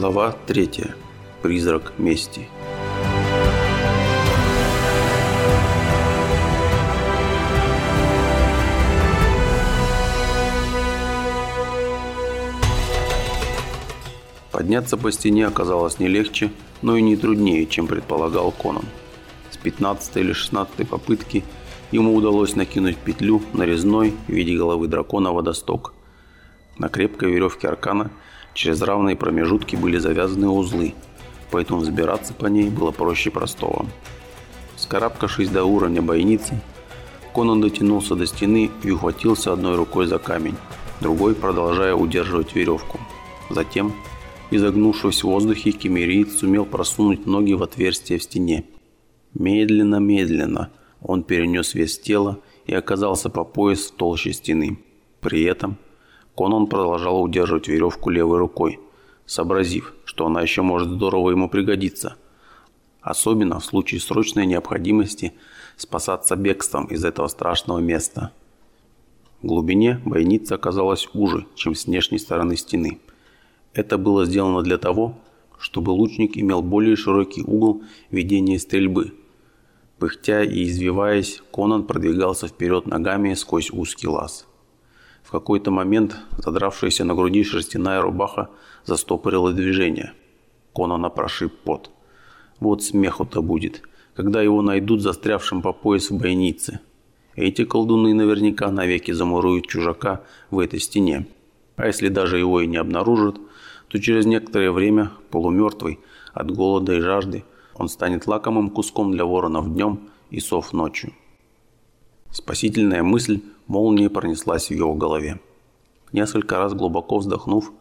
Глава 3. Призрак мести. Подняться по стене оказалось не легче, но и не труднее, чем предполагал Конан. С 15 или 16 попытки ему удалось накинуть петлю нарезной в виде головы дракона водосток. На крепкой веревке аркана через равные промежутки были завязаны узлы, поэтому взбираться по ней было проще простого. Скарабкавшись до уровня бойницы, Конан дотянулся до стены и ухватился одной рукой за камень, другой продолжая удерживать веревку. Затем Изогнувшись в воздухе, кемериец сумел просунуть ноги в отверстие в стене. Медленно-медленно он перенес вес тела и оказался по пояс в толще стены. При этом Конан продолжал удерживать веревку левой рукой, сообразив, что она еще может здорово ему пригодиться. Особенно в случае срочной необходимости спасаться бегством из этого страшного места. В глубине бойница оказалась уже, чем с внешней стороны стены – это было сделано для того, чтобы лучник имел более широкий угол ведения стрельбы. Пыхтя и извиваясь, Конан продвигался вперед ногами сквозь узкий лаз. В какой-то момент задравшаяся на груди шерстяная рубаха застопорила движение. Конана прошиб пот. Вот смеху-то будет, когда его найдут застрявшим по пояс в бойнице. Эти колдуны наверняка навеки замуруют чужака в этой стене. А если даже его и не обнаружат, то через некоторое время, полумертвый от голода и жажды, он станет лакомым куском для воронов днем и сов ночью. Спасительная мысль молнией пронеслась в его голове. Несколько раз глубоко вздохнув,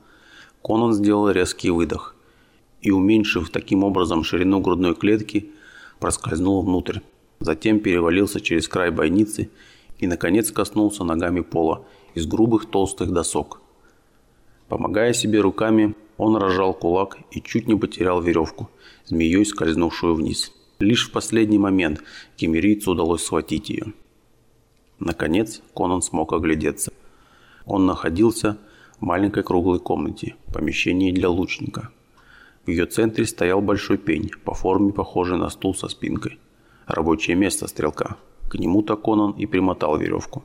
Конан сделал резкий выдох и, уменьшив таким образом ширину грудной клетки, проскользнул внутрь. Затем перевалился через край бойницы и, наконец, коснулся ногами пола из грубых толстых досок – Помогая себе руками, он разжал кулак и чуть не потерял веревку, змеей скользнувшую вниз. Лишь в последний момент кемерийцу удалось схватить ее. Наконец Конан смог оглядеться. Он находился в маленькой круглой комнате, помещении для лучника. В ее центре стоял большой пень, по форме похожий на стул со спинкой. Рабочее место стрелка. К нему-то Конан и примотал веревку.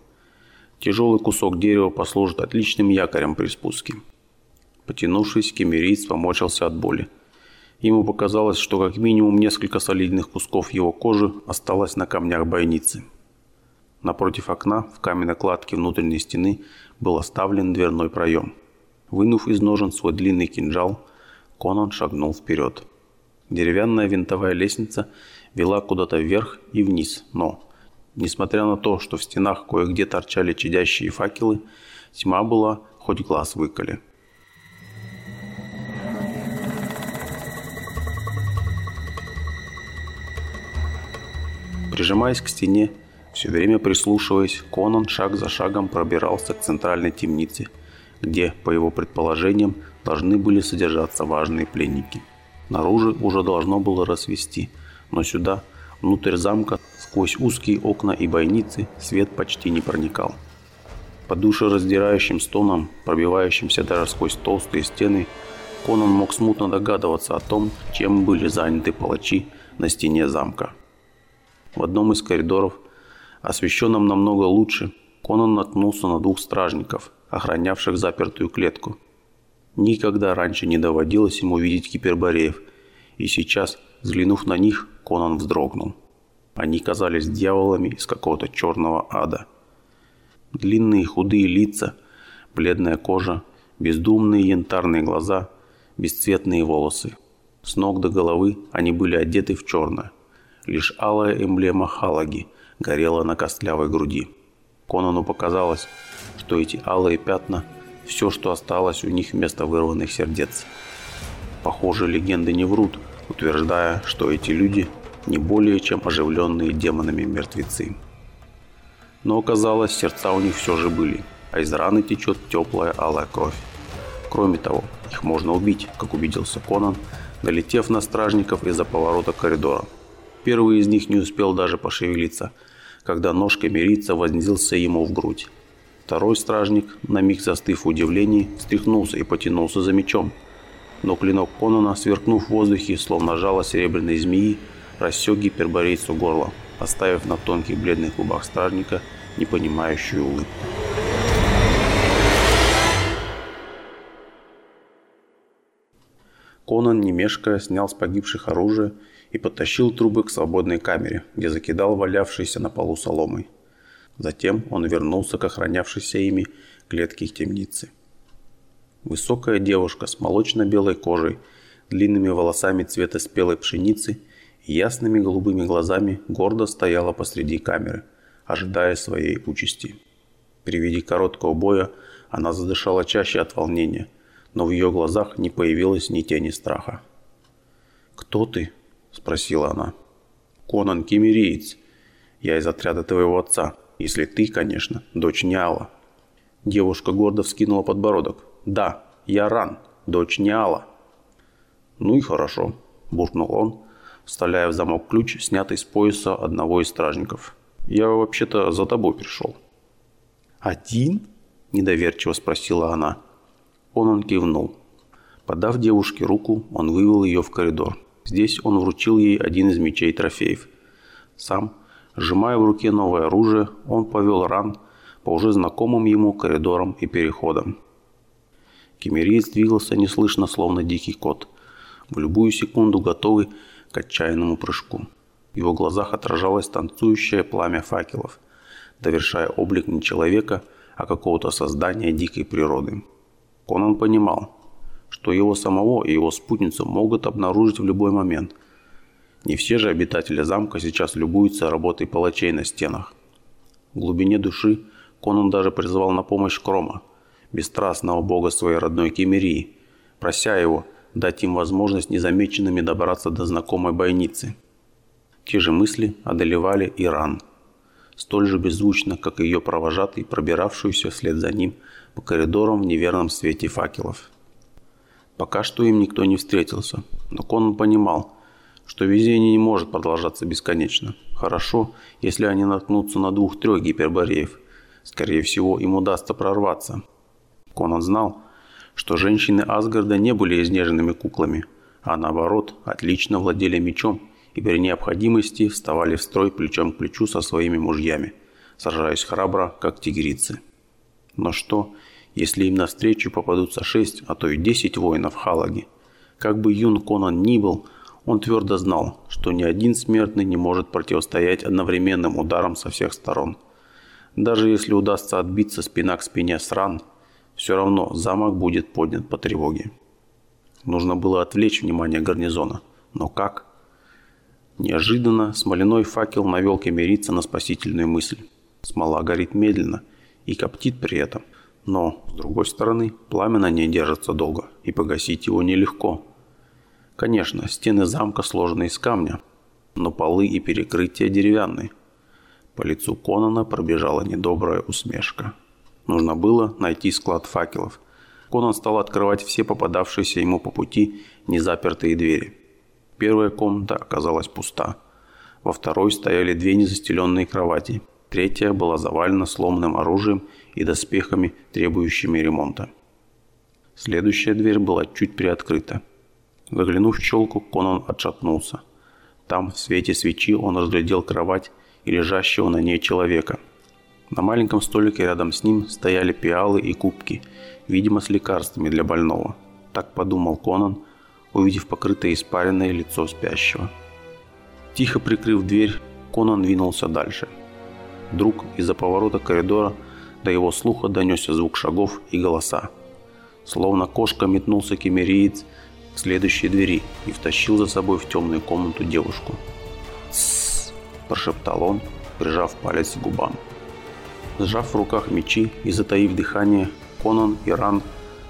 Тяжелый кусок дерева послужит отличным якорем при спуске. Потянувшись, кемериец помочился от боли. Ему показалось, что как минимум несколько солидных кусков его кожи осталось на камнях бойницы. Напротив окна, в каменной кладке внутренней стены, был оставлен дверной проем. Вынув из ножен свой длинный кинжал, Конан шагнул вперед. Деревянная винтовая лестница вела куда-то вверх и вниз, но, несмотря на то, что в стенах кое-где торчали чадящие факелы, тьма была, хоть глаз выколи. Прижимаясь к стене, все время прислушиваясь, Конан шаг за шагом пробирался к центральной темнице, где, по его предположениям, должны были содержаться важные пленники. Наружу уже должно было рассвести, но сюда, внутрь замка, сквозь узкие окна и бойницы, свет почти не проникал. По душераздирающим стонам, пробивающимся даже сквозь толстые стены, Конан мог смутно догадываться о том, чем были заняты палачи на стене замка. В одном из коридоров, освещенном намного лучше, Конан наткнулся на двух стражников, охранявших запертую клетку. Никогда раньше не доводилось ему видеть кипербореев, и сейчас, взглянув на них, Конан вздрогнул. Они казались дьяволами из какого-то черного ада. Длинные худые лица, бледная кожа, бездумные янтарные глаза, бесцветные волосы. С ног до головы они были одеты в черное – Лишь алая эмблема Халаги горела на костлявой груди. Конану показалось, что эти алые пятна – все, что осталось у них вместо вырванных сердец. Похоже, легенды не врут, утверждая, что эти люди не более чем оживленные демонами мертвецы. Но оказалось, сердца у них все же были, а из раны течет теплая алая кровь. Кроме того, их можно убить, как убедился Конан, налетев на стражников из-за поворота коридора. Первый из них не успел даже пошевелиться, когда нож камерица вонзился ему в грудь. Второй стражник, на миг застыв в удивлении, встряхнулся и потянулся за мечом. но клинок Конона, сверкнув в воздухе, словно жало серебряной змеи, рассек гиперборейцу горло, оставив на тонких бледных губах стражника непонимающую улыбку. Конан, не мешкая, снял с погибших оружие и подтащил трубы к свободной камере, где закидал валявшийся на полу соломой. Затем он вернулся к охранявшейся ими клетке темницы. Высокая девушка с молочно-белой кожей, длинными волосами цвета спелой пшеницы и ясными голубыми глазами гордо стояла посреди камеры, ожидая своей участи. При виде короткого боя она задышала чаще от волнения, но в ее глазах не появилось ни тени страха. «Кто ты?» – спросила она. «Конан Кемериец. Я из отряда твоего отца, если ты, конечно, дочь Ниала». Девушка гордо вскинула подбородок. «Да, я Ран, дочь Ниала». «Ну и хорошо», – буркнул он, вставляя в замок ключ, снятый с пояса одного из стражников. «Я вообще-то за тобой пришел». «Один?» – недоверчиво спросила она. Он он кивнул. Подав девушке руку, он вывел ее в коридор. Здесь он вручил ей один из мечей трофеев. Сам, сжимая в руке новое оружие, он повел ран по уже знакомым ему коридорам и переходам. Кемериец двигался неслышно, словно дикий кот, в любую секунду готовый к отчаянному прыжку. В его глазах отражалось танцующее пламя факелов, довершая облик не человека, а какого-то создания дикой природы. Конан понимал, что его самого и его спутницу могут обнаружить в любой момент. Не все же обитатели замка сейчас любуются работой палачей на стенах. В глубине души Конан даже призвал на помощь Крома – бесстрастного бога своей родной Кемерии, прося его дать им возможность незамеченными добраться до знакомой бойницы. Те же мысли одолевали Иран, столь же беззвучно, как и ее провожатый, пробиравшуюся вслед за ним по коридорам в неверном свете факелов. Пока что им никто не встретился, но Конан понимал, что везение не может продолжаться бесконечно. Хорошо, если они наткнутся на двух-трех гипербореев. Скорее всего, им удастся прорваться. Конан знал, что женщины Асгарда не были изнеженными куклами, а наоборот, отлично владели мечом и при необходимости вставали в строй плечом к плечу со своими мужьями, сражаясь храбро, как тигрицы. Но что, если им навстречу попадутся шесть, а то и десять воинов Халаги? Как бы юн Конан ни был, он твердо знал, что ни один смертный не может противостоять одновременным ударам со всех сторон. Даже если удастся отбиться спина к спине с ран – все равно замок будет поднят по тревоге. Нужно было отвлечь внимание гарнизона. Но как? Неожиданно смоляной факел навел кемерийца на спасительную мысль. Смола горит медленно и коптит при этом. Но, с другой стороны, пламя на ней держится долго, и погасить его нелегко. Конечно, стены замка сложены из камня, но полы и перекрытия деревянные. По лицу Конана пробежала недобрая усмешка. Нужно было найти склад факелов. Конан стал открывать все попадавшиеся ему по пути незапертые двери. Первая комната оказалась пуста. Во второй стояли две незастеленные кровати. Третья была завалена сломанным оружием и доспехами, требующими ремонта. Следующая дверь была чуть приоткрыта. Заглянув в щелку, Конан отшатнулся. Там, в свете свечи, он разглядел кровать и лежащего на ней человека – на маленьком столике рядом с ним стояли пиалы и кубки, видимо, с лекарствами для больного. Так подумал Конан, увидев покрытое испаренное лицо спящего. Тихо прикрыв дверь, Конан двинулся дальше. Вдруг из-за поворота коридора до его слуха донесся звук шагов и голоса. Словно кошка метнулся кемериец к следующей двери и втащил за собой в темную комнату девушку. «Тссс!» – прошептал он, прижав палец к губам. Сжав в руках мечи и затаив дыхание, Конан и Ран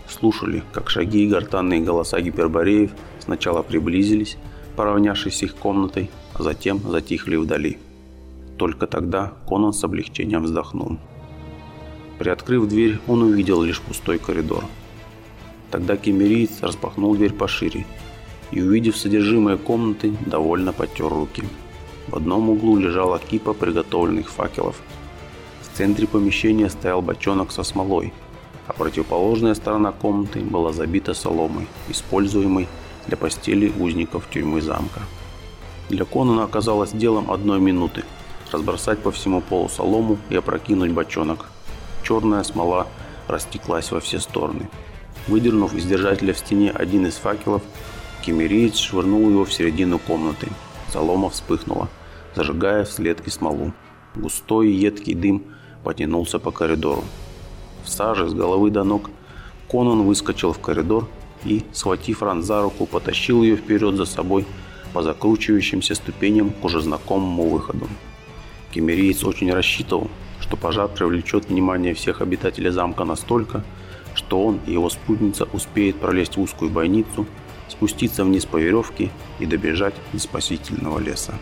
слушали, как шаги и гортанные голоса гипербореев сначала приблизились, поравнявшись с их комнатой, а затем затихли вдали. Только тогда Конан с облегчением вздохнул. Приоткрыв дверь, он увидел лишь пустой коридор. Тогда кемериец распахнул дверь пошире и, увидев содержимое комнаты, довольно потер руки. В одном углу лежала кипа приготовленных факелов – в центре помещения стоял бочонок со смолой. а противоположная сторона комнаты была забита соломой, используемой для постели узников тюрьмы замка. Для Конана оказалось делом одной минуты разбросать по всему полу солому и опрокинуть бочонок. Черная смола растеклась во все стороны. Выдернув из держателя в стене один из факелов, кемериец швырнул его в середину комнаты. Солома вспыхнула, зажигая вслед и смолу. Густой едкий дым потянулся по коридору. В саже с головы до ног Конан выскочил в коридор и, схватив Ран за руку, потащил ее вперед за собой по закручивающимся ступеням к уже знакомому выходу. Кемериец очень рассчитывал, что пожар привлечет внимание всех обитателей замка настолько, что он и его спутница успеют пролезть в узкую бойницу, спуститься вниз по веревке и добежать до спасительного леса.